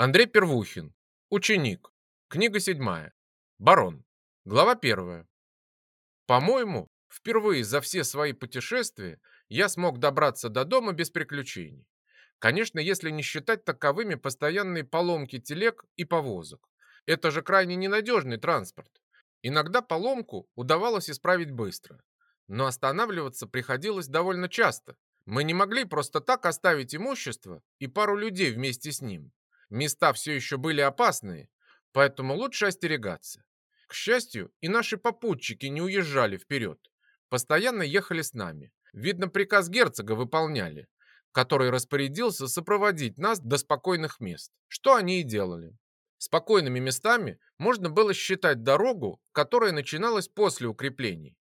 Андрей Первухин. Ученик. Книга седьмая. Барон. Глава первая. По-моему, впервые за все свои путешествия я смог добраться до дома без приключений. Конечно, если не считать таковыми постоянные поломки телег и повозок. Это же крайне ненадежный транспорт. Иногда поломку удавалось исправить быстро, но останавливаться приходилось довольно часто. Мы не могли просто так оставить имущество и пару людей вместе с ним. Места все еще были опасные, поэтому лучше остерегаться. К счастью, и наши попутчики не уезжали вперед. Постоянно ехали с нами. Видно, приказ герцога выполняли, который распорядился сопроводить нас до спокойных мест, что они и делали. Спокойными местами можно было считать дорогу, которая начиналась после укреплений.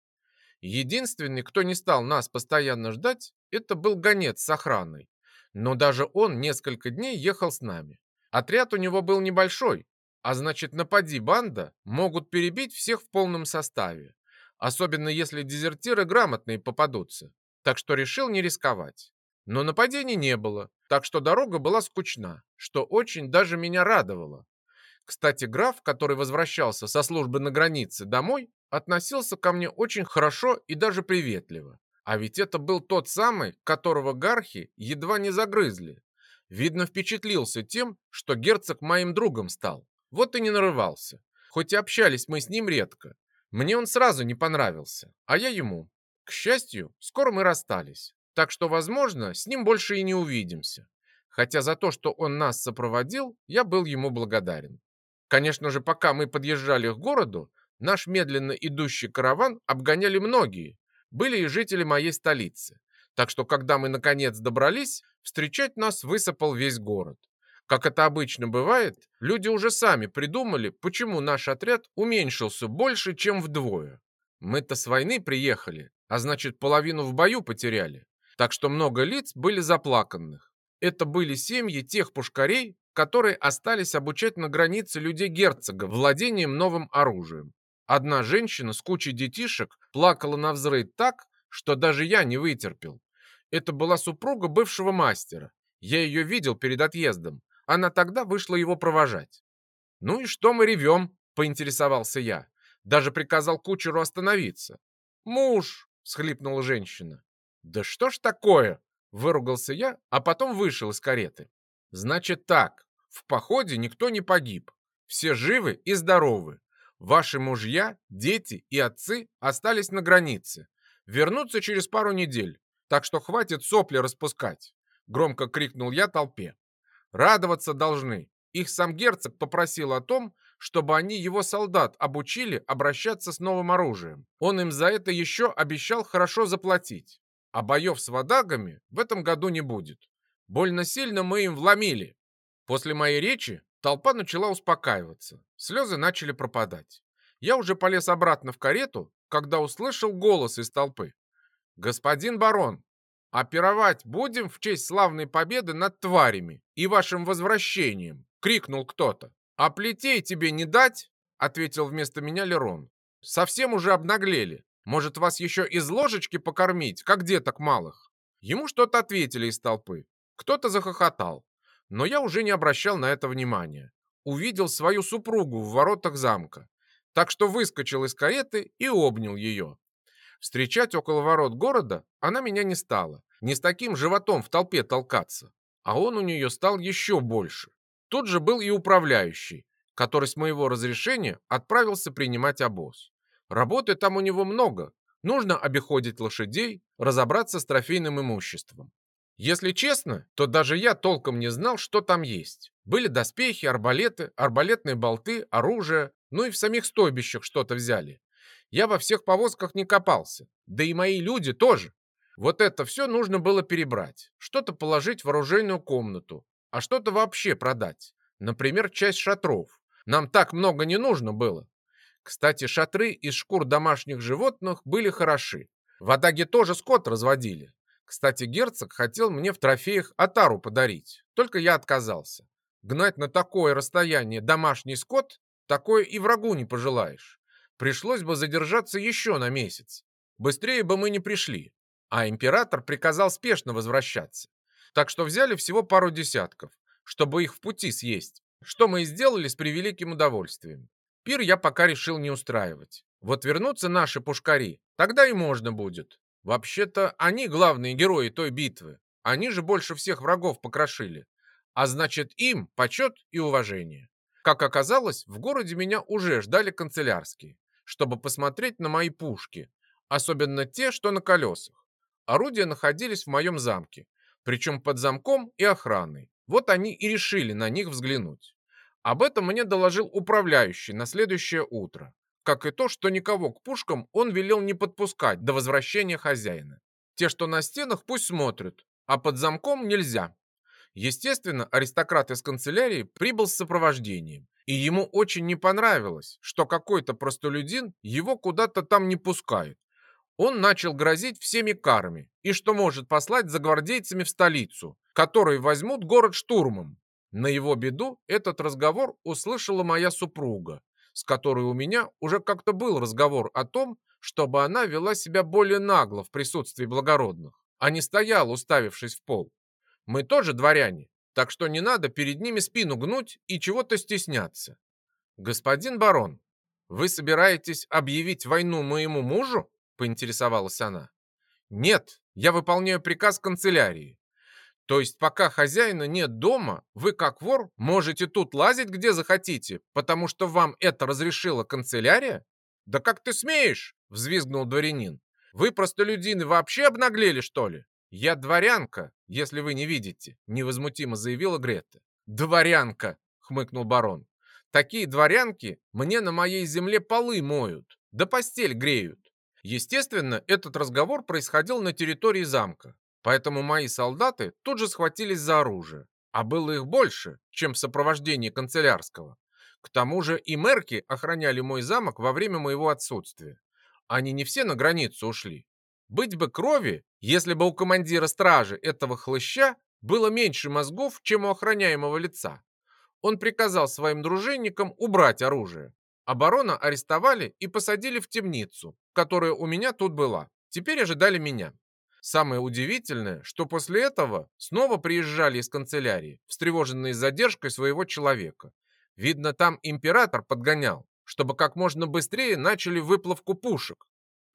Единственный, кто не стал нас постоянно ждать, это был гонец с охраной. Но даже он несколько дней ехал с нами. Отряд у него был небольшой, а значит, напади банда, могут перебить всех в полном составе. Особенно если дезертиры грамотные попадутся. Так что решил не рисковать. Но нападений не было, так что дорога была скучна, что очень даже меня радовало. Кстати, граф, который возвращался со службы на границе домой, относился ко мне очень хорошо и даже приветливо. А ведь это был тот самый, которого гархи едва не загрызли. Видно, впечатлился тем, что герцог моим другом стал. Вот и не нарывался. Хоть и общались мы с ним редко. Мне он сразу не понравился, а я ему. К счастью, скоро мы расстались. Так что, возможно, с ним больше и не увидимся. Хотя за то, что он нас сопроводил, я был ему благодарен. Конечно же, пока мы подъезжали к городу, наш медленно идущий караван обгоняли многие. Были и жители моей столицы. Так что, когда мы наконец добрались, встречать нас высыпал весь город. Как это обычно бывает, люди уже сами придумали, почему наш отряд уменьшился больше, чем вдвое. Мы-то с войны приехали, а значит половину в бою потеряли. Так что много лиц были заплаканных. Это были семьи тех пушкарей, которые остались обучать на границе людей герцога владением новым оружием. Одна женщина с кучей детишек плакала на взрыв так, что даже я не вытерпел. Это была супруга бывшего мастера. Я ее видел перед отъездом. Она тогда вышла его провожать. «Ну и что мы ревем?» – поинтересовался я. Даже приказал кучеру остановиться. «Муж!» – схлипнула женщина. «Да что ж такое?» – выругался я, а потом вышел из кареты. «Значит так, в походе никто не погиб. Все живы и здоровы. Ваши мужья, дети и отцы остались на границе. Вернутся через пару недель так что хватит сопли распускать!» Громко крикнул я толпе. «Радоваться должны. Их сам герцог попросил о том, чтобы они его солдат обучили обращаться с новым оружием. Он им за это еще обещал хорошо заплатить. А боев с водагами в этом году не будет. Больно сильно мы им вломили». После моей речи толпа начала успокаиваться. Слезы начали пропадать. Я уже полез обратно в карету, когда услышал голос из толпы. «Господин барон, а пировать будем в честь славной победы над тварями и вашим возвращением!» — крикнул кто-то. «А плетей тебе не дать?» — ответил вместо меня Лерон. «Совсем уже обнаглели. Может, вас еще из ложечки покормить, как деток малых?» Ему что-то ответили из толпы. Кто-то захохотал. Но я уже не обращал на это внимания. Увидел свою супругу в воротах замка. Так что выскочил из кареты и обнял ее. Встречать около ворот города она меня не стала. Не с таким животом в толпе толкаться. А он у нее стал еще больше. Тут же был и управляющий, который с моего разрешения отправился принимать обоз. Работы там у него много. Нужно обиходить лошадей, разобраться с трофейным имуществом. Если честно, то даже я толком не знал, что там есть. Были доспехи, арбалеты, арбалетные болты, оружие, ну и в самих стойбищах что-то взяли. Я во всех повозках не копался, да и мои люди тоже. Вот это все нужно было перебрать, что-то положить в оружейную комнату, а что-то вообще продать. Например, часть шатров. Нам так много не нужно было. Кстати, шатры из шкур домашних животных были хороши. В Адаге тоже скот разводили. Кстати, герцог хотел мне в трофеях отару подарить, только я отказался. Гнать на такое расстояние домашний скот, такое и врагу не пожелаешь пришлось бы задержаться еще на месяц. Быстрее бы мы не пришли, а император приказал спешно возвращаться. Так что взяли всего пару десятков, чтобы их в пути съесть. что мы и сделали с превеликим удовольствием. Пир я пока решил не устраивать. Вот вернутся наши пушкари, тогда и можно будет. Вообще-то они главные герои той битвы. Они же больше всех врагов покрошили. А значит, им почет и уважение. Как оказалось, в городе меня уже ждали канцелярские, чтобы посмотреть на мои пушки, особенно те, что на колесах. Орудия находились в моем замке, причем под замком и охраной. Вот они и решили на них взглянуть. Об этом мне доложил управляющий на следующее утро, как и то, что никого к пушкам он велел не подпускать до возвращения хозяина. Те, что на стенах, пусть смотрят, а под замком нельзя. Естественно, аристократ из канцелярии прибыл с сопровождением, и ему очень не понравилось, что какой-то простолюдин его куда-то там не пускает. Он начал грозить всеми карами, и что может послать за гвардейцами в столицу, которые возьмут город штурмом. На его беду этот разговор услышала моя супруга, с которой у меня уже как-то был разговор о том, чтобы она вела себя более нагло в присутствии благородных, а не стояла, уставившись в пол. Мы тоже дворяне, так что не надо перед ними спину гнуть и чего-то стесняться. Господин барон, вы собираетесь объявить войну моему мужу? Поинтересовалась она. Нет, я выполняю приказ канцелярии. То есть пока хозяина нет дома, вы как вор можете тут лазить где захотите, потому что вам это разрешила канцелярия? Да как ты смеешь? Взвизгнул дворянин. Вы простолюдины вообще обнаглели, что ли? «Я дворянка, если вы не видите», — невозмутимо заявила Грета. «Дворянка», — хмыкнул барон. «Такие дворянки мне на моей земле полы моют, да постель греют». Естественно, этот разговор происходил на территории замка, поэтому мои солдаты тут же схватились за оружие, а было их больше, чем в сопровождении канцелярского. К тому же и мерки охраняли мой замок во время моего отсутствия. Они не все на границу ушли. Быть бы крови, если бы у командира стражи этого хлыща было меньше мозгов, чем у охраняемого лица. Он приказал своим дружинникам убрать оружие. Оборона арестовали и посадили в темницу, которая у меня тут была. Теперь ожидали меня. Самое удивительное, что после этого снова приезжали из канцелярии, встревоженные задержкой своего человека. Видно, там император подгонял, чтобы как можно быстрее начали выплавку пушек,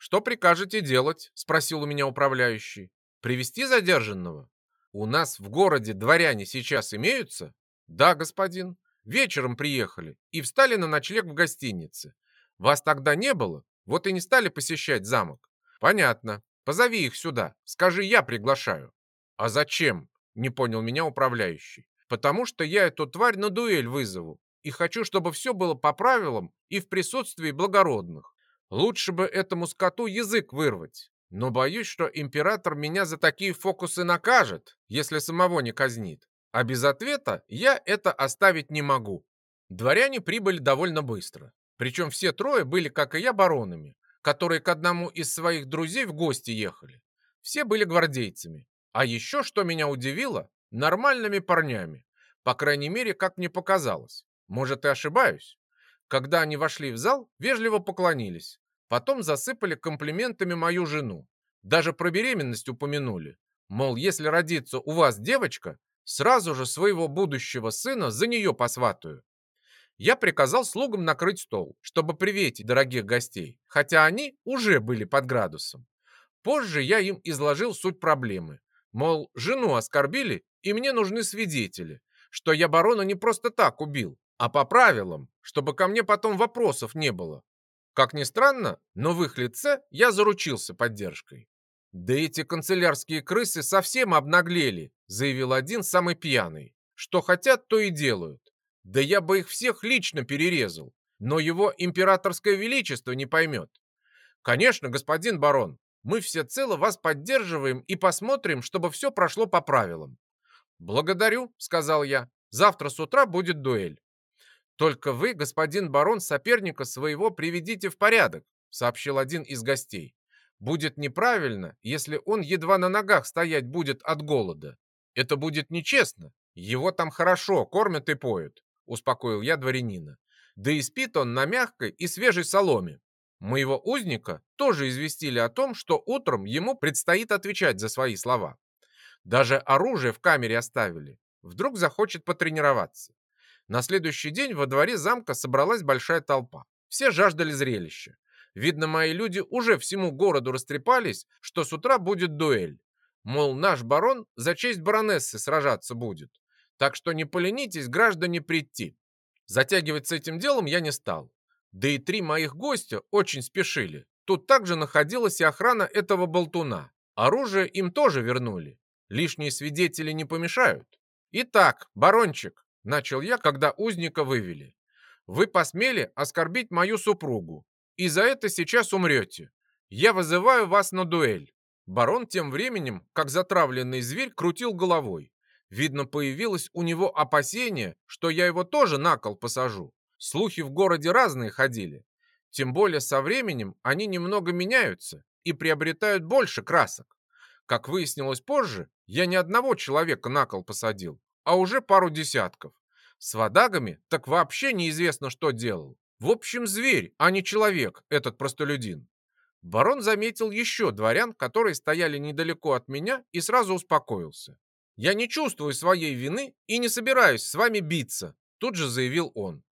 «Что прикажете делать?» – спросил у меня управляющий. «Привести задержанного? У нас в городе дворяне сейчас имеются?» «Да, господин. Вечером приехали и встали на ночлег в гостинице. Вас тогда не было, вот и не стали посещать замок». «Понятно. Позови их сюда. Скажи, я приглашаю». «А зачем?» – не понял меня управляющий. «Потому что я эту тварь на дуэль вызову и хочу, чтобы все было по правилам и в присутствии благородных. Лучше бы этому скоту язык вырвать. Но боюсь, что император меня за такие фокусы накажет, если самого не казнит. А без ответа я это оставить не могу. Дворяне прибыли довольно быстро. Причем все трое были, как и я, баронами, которые к одному из своих друзей в гости ехали. Все были гвардейцами. А еще, что меня удивило, нормальными парнями. По крайней мере, как мне показалось. Может, и ошибаюсь. Когда они вошли в зал, вежливо поклонились. Потом засыпали комплиментами мою жену. Даже про беременность упомянули. Мол, если родится у вас девочка, сразу же своего будущего сына за нее посватаю. Я приказал слугам накрыть стол, чтобы приветить дорогих гостей, хотя они уже были под градусом. Позже я им изложил суть проблемы. Мол, жену оскорбили, и мне нужны свидетели, что я барона не просто так убил, а по правилам, чтобы ко мне потом вопросов не было. Как ни странно, но в их лице я заручился поддержкой. «Да эти канцелярские крысы совсем обнаглели», заявил один самый пьяный. «Что хотят, то и делают. Да я бы их всех лично перерезал, но его императорское величество не поймет. Конечно, господин барон, мы всецело вас поддерживаем и посмотрим, чтобы все прошло по правилам». «Благодарю», — сказал я. «Завтра с утра будет дуэль. «Только вы, господин барон, соперника своего приведите в порядок», сообщил один из гостей. «Будет неправильно, если он едва на ногах стоять будет от голода. Это будет нечестно. Его там хорошо кормят и поют», успокоил я дворянина. «Да и спит он на мягкой и свежей соломе. Моего узника тоже известили о том, что утром ему предстоит отвечать за свои слова. Даже оружие в камере оставили. Вдруг захочет потренироваться. На следующий день во дворе замка собралась большая толпа. Все жаждали зрелища. Видно, мои люди уже всему городу растрепались, что с утра будет дуэль. Мол, наш барон за честь баронессы сражаться будет. Так что не поленитесь, граждане, прийти. Затягивать с этим делом я не стал. Да и три моих гостя очень спешили. Тут также находилась и охрана этого болтуна. Оружие им тоже вернули. Лишние свидетели не помешают. Итак, барончик, начал я, когда узника вывели. Вы посмели оскорбить мою супругу, и за это сейчас умрете. Я вызываю вас на дуэль. Барон тем временем, как затравленный зверь, крутил головой. Видно, появилось у него опасение, что я его тоже на кол посажу. Слухи в городе разные ходили. Тем более со временем они немного меняются и приобретают больше красок. Как выяснилось позже, я не одного человека на кол посадил, а уже пару десятков. С водагами так вообще неизвестно, что делал. В общем, зверь, а не человек, этот простолюдин. Барон заметил еще дворян, которые стояли недалеко от меня, и сразу успокоился. «Я не чувствую своей вины и не собираюсь с вами биться», тут же заявил он.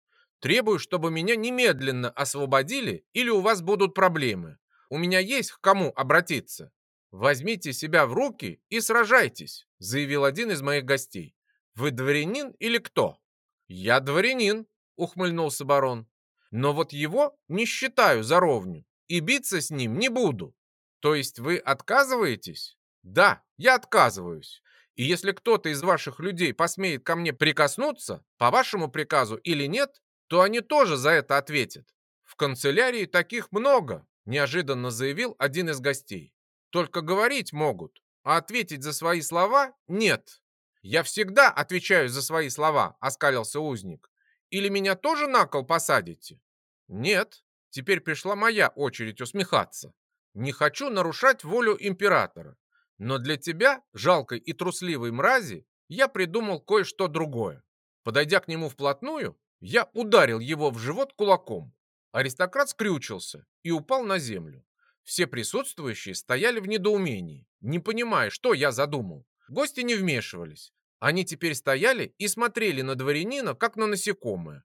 «Требую, чтобы меня немедленно освободили, или у вас будут проблемы. У меня есть к кому обратиться». «Возьмите себя в руки и сражайтесь», заявил один из моих гостей. «Вы дворянин или кто?» «Я дворянин», ухмыльнулся барон. «Но вот его не считаю за ровню и биться с ним не буду. То есть вы отказываетесь? Да, я отказываюсь. И если кто-то из ваших людей посмеет ко мне прикоснуться, по вашему приказу или нет, то они тоже за это ответят. В канцелярии таких много, неожиданно заявил один из гостей. Только говорить могут, а ответить за свои слова нет. Я всегда отвечаю за свои слова, оскалился узник. Или меня тоже на кол посадите? Нет, Теперь пришла моя очередь усмехаться. Не хочу нарушать волю императора. Но для тебя, жалкой и трусливой мрази, я придумал кое-что другое. Подойдя к нему вплотную, я ударил его в живот кулаком. Аристократ скрючился и упал на землю. Все присутствующие стояли в недоумении, не понимая, что я задумал. Гости не вмешивались. Они теперь стояли и смотрели на дворянина, как на насекомое.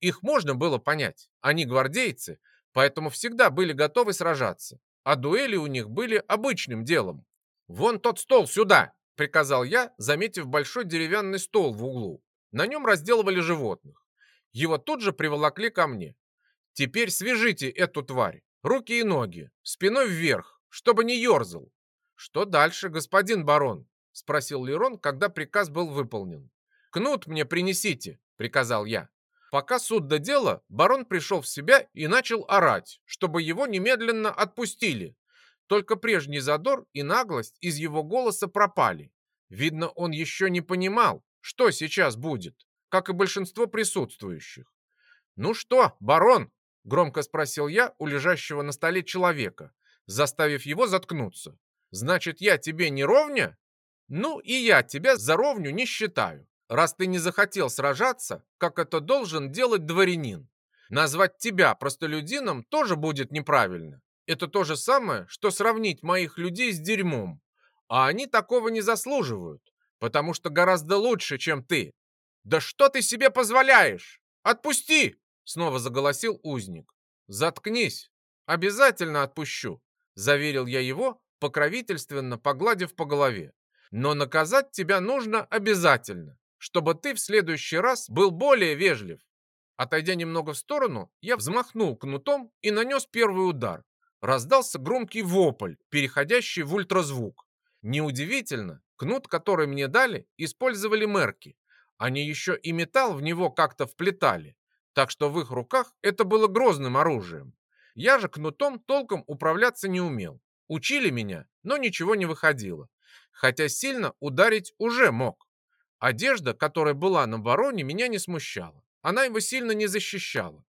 Их можно было понять. Они гвардейцы, поэтому всегда были готовы сражаться. А дуэли у них были обычным делом. «Вон тот стол сюда!» — приказал я, заметив большой деревянный стол в углу. На нем разделывали животных. Его тут же приволокли ко мне. «Теперь свяжите эту тварь, руки и ноги, спиной вверх, чтобы не ерзал». «Что дальше, господин барон?» — спросил Лерон, когда приказ был выполнен. «Кнут мне принесите», — приказал я. Пока суд до дела, барон пришел в себя и начал орать, чтобы его немедленно отпустили. Только прежний задор и наглость из его голоса пропали. Видно, он еще не понимал, что сейчас будет, как и большинство присутствующих. «Ну что, барон?» – громко спросил я у лежащего на столе человека, заставив его заткнуться. «Значит, я тебе не ровня?» «Ну и я тебя за ровню не считаю раз ты не захотел сражаться, как это должен делать дворянин. Назвать тебя простолюдином тоже будет неправильно. Это то же самое, что сравнить моих людей с дерьмом. А они такого не заслуживают, потому что гораздо лучше, чем ты. Да что ты себе позволяешь? Отпусти! Снова заголосил узник. Заткнись. Обязательно отпущу, заверил я его, покровительственно погладив по голове. Но наказать тебя нужно обязательно чтобы ты в следующий раз был более вежлив. Отойдя немного в сторону, я взмахнул кнутом и нанес первый удар. Раздался громкий вопль, переходящий в ультразвук. Неудивительно, кнут, который мне дали, использовали мерки. Они еще и металл в него как-то вплетали, так что в их руках это было грозным оружием. Я же кнутом толком управляться не умел. Учили меня, но ничего не выходило. Хотя сильно ударить уже мог. Одежда, которая была на бароне, меня не смущала. Она его сильно не защищала.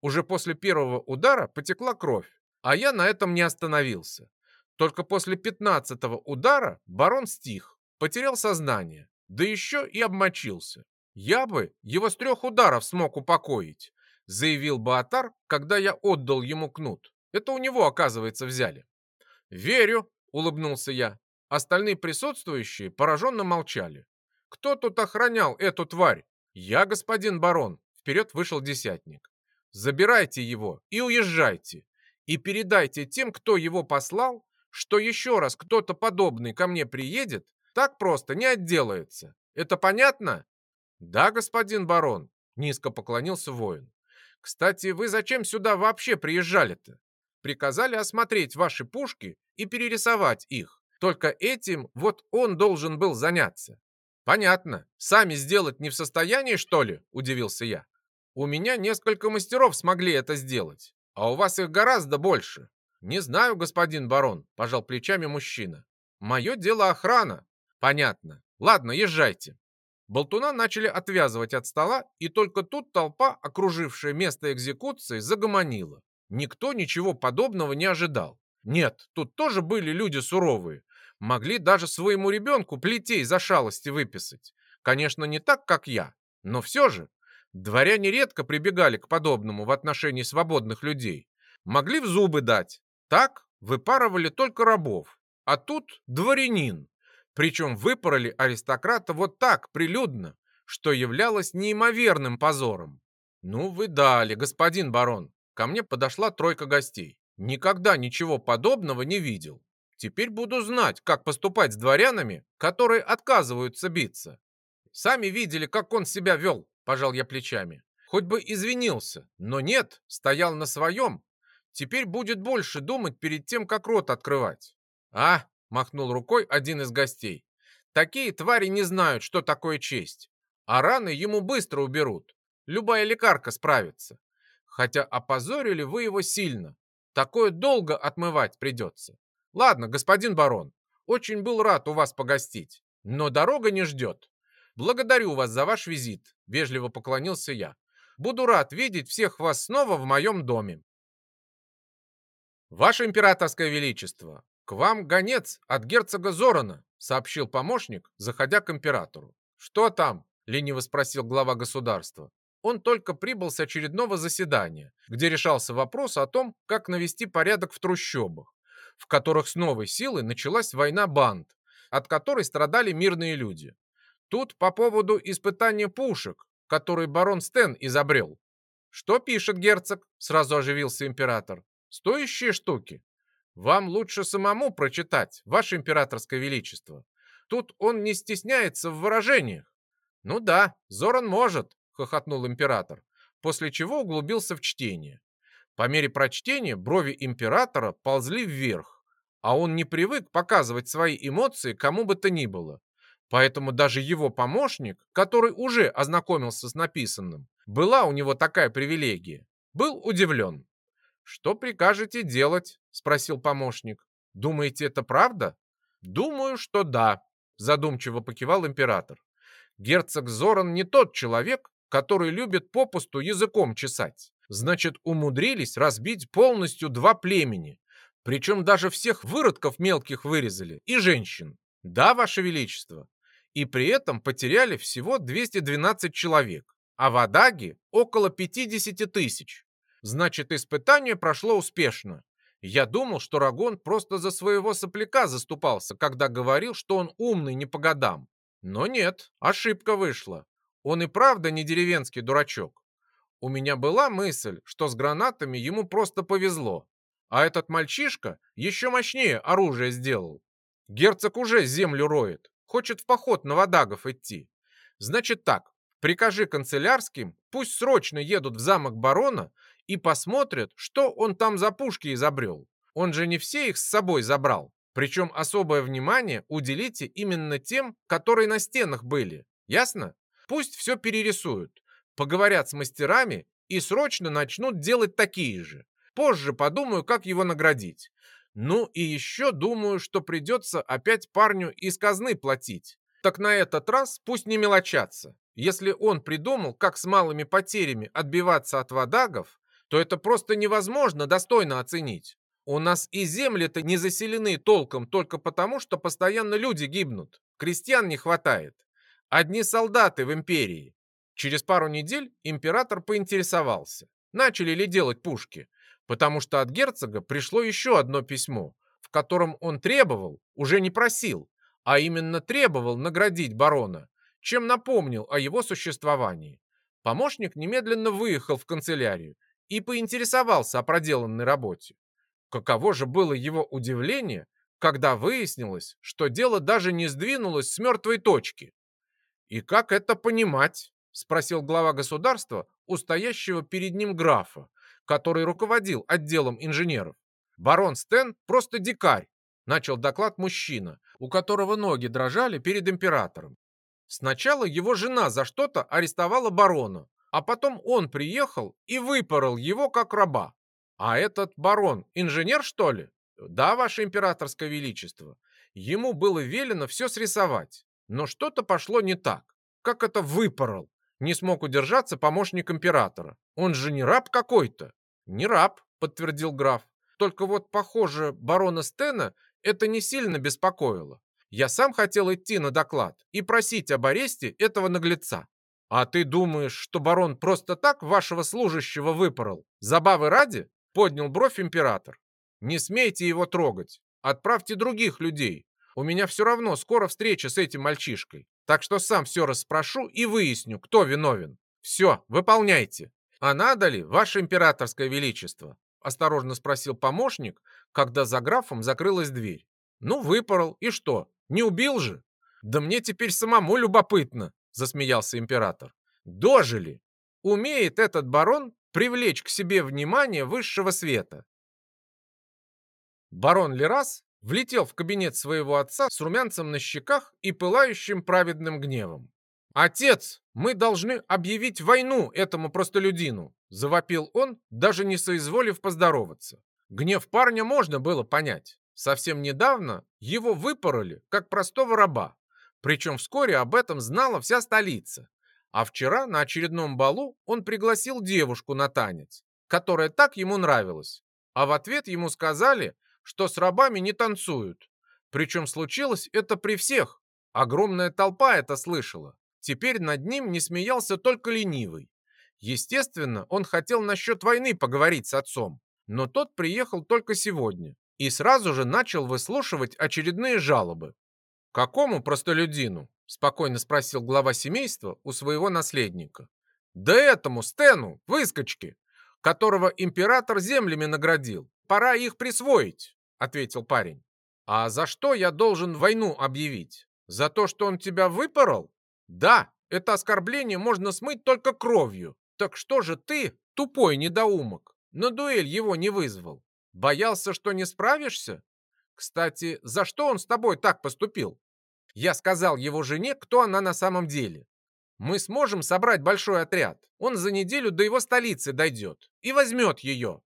Уже после первого удара потекла кровь, а я на этом не остановился. Только после пятнадцатого удара барон стих, потерял сознание, да еще и обмочился. Я бы его с трех ударов смог упокоить, заявил Баатар, когда я отдал ему кнут. Это у него, оказывается, взяли. Верю, улыбнулся я. Остальные присутствующие пораженно молчали. Кто тут охранял эту тварь? Я, господин барон, вперед вышел десятник. Забирайте его и уезжайте. И передайте тем, кто его послал, что еще раз кто-то подобный ко мне приедет, так просто не отделается. Это понятно? Да, господин барон, низко поклонился воин. Кстати, вы зачем сюда вообще приезжали-то? Приказали осмотреть ваши пушки и перерисовать их. Только этим вот он должен был заняться. Понятно. Сами сделать не в состоянии, что ли? Удивился я. У меня несколько мастеров смогли это сделать, а у вас их гораздо больше. Не знаю, господин барон, пожал плечами мужчина. Мое дело охрана. Понятно. Ладно, езжайте. Болтуна начали отвязывать от стола, и только тут толпа, окружившая место экзекуции, загомонила. Никто ничего подобного не ожидал. Нет, тут тоже были люди суровые. Могли даже своему ребенку плетей за шалости выписать. Конечно, не так, как я, но все же. Дворяне редко прибегали к подобному в отношении свободных людей. Могли в зубы дать. Так выпарывали только рабов. А тут дворянин. Причем выпороли аристократа вот так, прилюдно, что являлось неимоверным позором. «Ну вы дали, господин барон!» Ко мне подошла тройка гостей. Никогда ничего подобного не видел. Теперь буду знать, как поступать с дворянами, которые отказываются биться. Сами видели, как он себя вел, пожал я плечами. Хоть бы извинился, но нет, стоял на своем. Теперь будет больше думать перед тем, как рот открывать. А, махнул рукой один из гостей. Такие твари не знают, что такое честь. А раны ему быстро уберут. Любая лекарка справится. Хотя опозорили вы его сильно. Такое долго отмывать придется. Ладно, господин барон, очень был рад у вас погостить, но дорога не ждет. Благодарю вас за ваш визит, вежливо поклонился я. Буду рад видеть всех вас снова в моем доме. Ваше императорское величество, к вам гонец от герцога Зорана, сообщил помощник, заходя к императору. Что там? лениво спросил глава государства. Он только прибыл с очередного заседания, где решался вопрос о том, как навести порядок в трущобах в которых с новой силой началась война банд, от которой страдали мирные люди. Тут по поводу испытания пушек, которые барон Стен изобрел. «Что пишет герцог?» – сразу оживился император. «Стоящие штуки. Вам лучше самому прочитать, ваше императорское величество. Тут он не стесняется в выражениях». «Ну да, Зоран может», – хохотнул император, после чего углубился в чтение. По мере прочтения брови императора ползли вверх, а он не привык показывать свои эмоции кому бы то ни было. Поэтому даже его помощник, который уже ознакомился с написанным, была у него такая привилегия, был удивлен. «Что прикажете делать?» – спросил помощник. «Думаете, это правда?» «Думаю, что да», – задумчиво покивал император. «Герцог Зоран не тот человек, который любит попусту языком чесать значит, умудрились разбить полностью два племени. Причем даже всех выродков мелких вырезали и женщин. Да, Ваше Величество. И при этом потеряли всего 212 человек, а в Адаге около 50 тысяч. Значит, испытание прошло успешно. Я думал, что Рагон просто за своего сопляка заступался, когда говорил, что он умный не по годам. Но нет, ошибка вышла. Он и правда не деревенский дурачок. У меня была мысль, что с гранатами ему просто повезло, а этот мальчишка еще мощнее оружие сделал. Герцог уже землю роет, хочет в поход на водагов идти. Значит так, прикажи канцелярским, пусть срочно едут в замок барона и посмотрят, что он там за пушки изобрел. Он же не все их с собой забрал. Причем особое внимание уделите именно тем, которые на стенах были. Ясно? Пусть все перерисуют поговорят с мастерами и срочно начнут делать такие же. Позже подумаю, как его наградить. Ну и еще думаю, что придется опять парню из казны платить. Так на этот раз пусть не мелочатся. Если он придумал, как с малыми потерями отбиваться от водагов, то это просто невозможно достойно оценить. У нас и земли-то не заселены толком только потому, что постоянно люди гибнут. Крестьян не хватает. Одни солдаты в империи. Через пару недель император поинтересовался, начали ли делать пушки, потому что от герцога пришло еще одно письмо, в котором он требовал, уже не просил, а именно требовал наградить барона чем напомнил о его существовании. Помощник немедленно выехал в канцелярию и поинтересовался о проделанной работе. Каково же было его удивление, когда выяснилось, что дело даже не сдвинулось с мертвой точки. «И как это понимать?» – спросил глава государства у стоящего перед ним графа, который руководил отделом инженеров. «Барон Стен просто дикарь», – начал доклад мужчина, у которого ноги дрожали перед императором. Сначала его жена за что-то арестовала барона, а потом он приехал и выпорол его как раба. А этот барон инженер, что ли? Да, ваше императорское величество. Ему было велено все срисовать, но что-то пошло не так. Как это выпорол? Не смог удержаться помощник императора. Он же не раб какой-то. Не раб, подтвердил граф. Только вот, похоже, барона Стена это не сильно беспокоило. Я сам хотел идти на доклад и просить об аресте этого наглеца. А ты думаешь, что барон просто так вашего служащего выпорол? Забавы ради? Поднял бровь император. Не смейте его трогать. Отправьте других людей. У меня все равно скоро встреча с этим мальчишкой. Так что сам все расспрошу и выясню, кто виновен. Все, выполняйте. А надо ли, ваше императорское величество? Осторожно спросил помощник, когда за графом закрылась дверь. Ну, выпорол, и что? Не убил же? Да мне теперь самому любопытно, засмеялся император. Дожили. Умеет этот барон привлечь к себе внимание высшего света. Барон Лерас влетел в кабинет своего отца с румянцем на щеках и пылающим праведным гневом. «Отец, мы должны объявить войну этому простолюдину!» Завопил он, даже не соизволив поздороваться. Гнев парня можно было понять. Совсем недавно его выпороли, как простого раба. Причем вскоре об этом знала вся столица. А вчера на очередном балу он пригласил девушку на танец, которая так ему нравилась. А в ответ ему сказали, что с рабами не танцуют. Причем случилось это при всех. Огромная толпа это слышала. Теперь над ним не смеялся только ленивый. Естественно, он хотел насчет войны поговорить с отцом, но тот приехал только сегодня и сразу же начал выслушивать очередные жалобы. «Какому простолюдину?» – спокойно спросил глава семейства у своего наследника. «Да этому, Стену, выскочке, которого император землями наградил. Пора их присвоить», – ответил парень. «А за что я должен войну объявить? За то, что он тебя выпорол? Да, это оскорбление можно смыть только кровью. Так что же ты, тупой недоумок, на дуэль его не вызвал? Боялся, что не справишься? Кстати, за что он с тобой так поступил? Я сказал его жене, кто она на самом деле. Мы сможем собрать большой отряд. Он за неделю до его столицы дойдет и возьмет ее.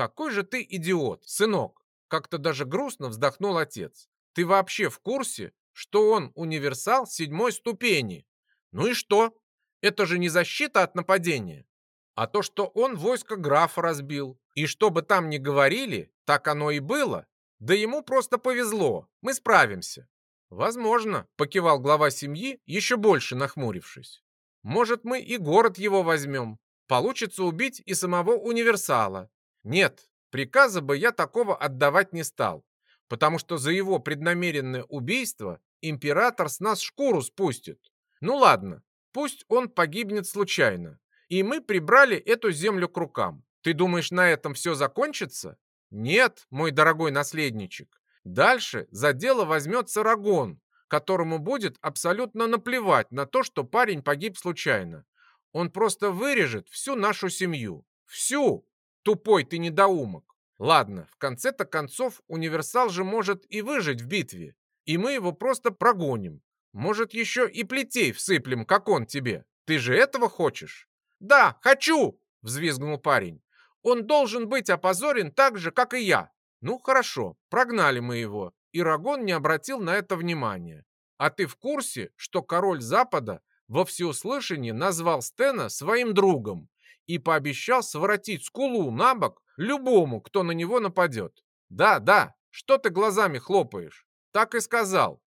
Какой же ты идиот, сынок. Как-то даже грустно вздохнул отец. Ты вообще в курсе, что он универсал седьмой ступени? Ну и что? Это же не защита от нападения. А то, что он войско графа разбил. И что бы там ни говорили, так оно и было. Да ему просто повезло. Мы справимся. Возможно, покивал глава семьи, еще больше нахмурившись. Может, мы и город его возьмем. Получится убить и самого универсала. Нет, приказа бы я такого отдавать не стал, потому что за его преднамеренное убийство император с нас шкуру спустит. Ну ладно, пусть он погибнет случайно, и мы прибрали эту землю к рукам. Ты думаешь, на этом все закончится? Нет, мой дорогой наследничек. Дальше за дело возьмется Рагон, которому будет абсолютно наплевать на то, что парень погиб случайно. Он просто вырежет всю нашу семью. Всю! Тупой ты недоумок. Ладно, в конце-то концов универсал же может и выжить в битве. И мы его просто прогоним. Может, еще и плетей всыплем, как он тебе. Ты же этого хочешь? Да, хочу! Взвизгнул парень. Он должен быть опозорен так же, как и я. Ну хорошо, прогнали мы его, и Рагон не обратил на это внимания. А ты в курсе, что король Запада во всеуслышание назвал Стена своим другом и пообещал своротить скулу на бок любому, кто на него нападет? Да, да, что ты глазами хлопаешь? Так и сказал.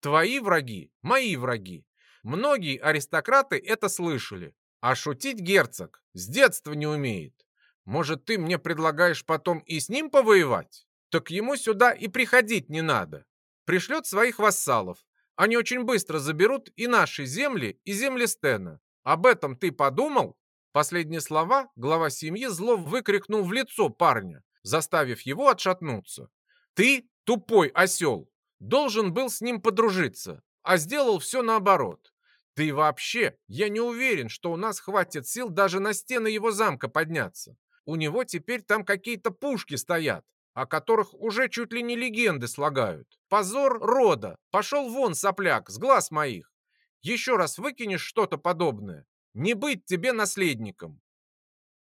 Твои враги – мои враги. Многие аристократы это слышали. А шутить герцог с детства не умеет. Может, ты мне предлагаешь потом и с ним повоевать? Так ему сюда и приходить не надо. Пришлет своих вассалов, Они очень быстро заберут и наши земли, и земли Стена. Об этом ты подумал?» Последние слова глава семьи зло выкрикнул в лицо парня, заставив его отшатнуться. «Ты, тупой осел, должен был с ним подружиться, а сделал все наоборот. Да вообще, я не уверен, что у нас хватит сил даже на стены его замка подняться. У него теперь там какие-то пушки стоят, о которых уже чуть ли не легенды слагают. Позор рода! Пошел вон, сопляк, с глаз моих! Еще раз выкинешь что-то подобное, не быть тебе наследником.